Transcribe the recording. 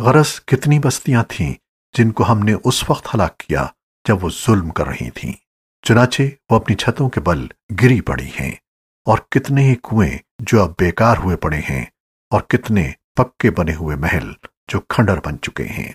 गरज कितनी बस्तियाँ थीं जिनको हमने उस वक्त हलाक किया जब वो जुल्म कर रही थीं। चुनाचे वो अपनी छतों के बल गिरी पड़ी हैं और कितने ही कुएँ जो अब बेकार हुए पड़े हैं और कितने पक्के बने हुए महल जो खंडर बन चुके हैं।